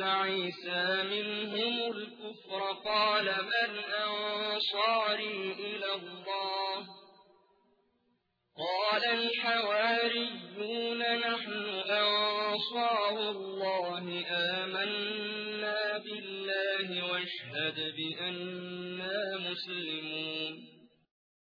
أحس عيسى منهم الكفر قال من أنصاري إلى الله؟ قال الحواريون نحن أنصار الله آمنا بالله واشهد بأننا مسلمون.